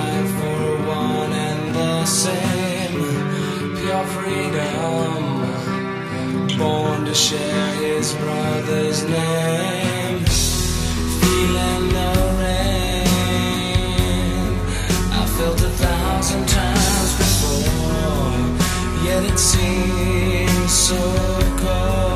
Life were one and the same. Pure freedom, born to share his brother's name. Feeling the rain, I felt a thousand times before, yet it seems so cold.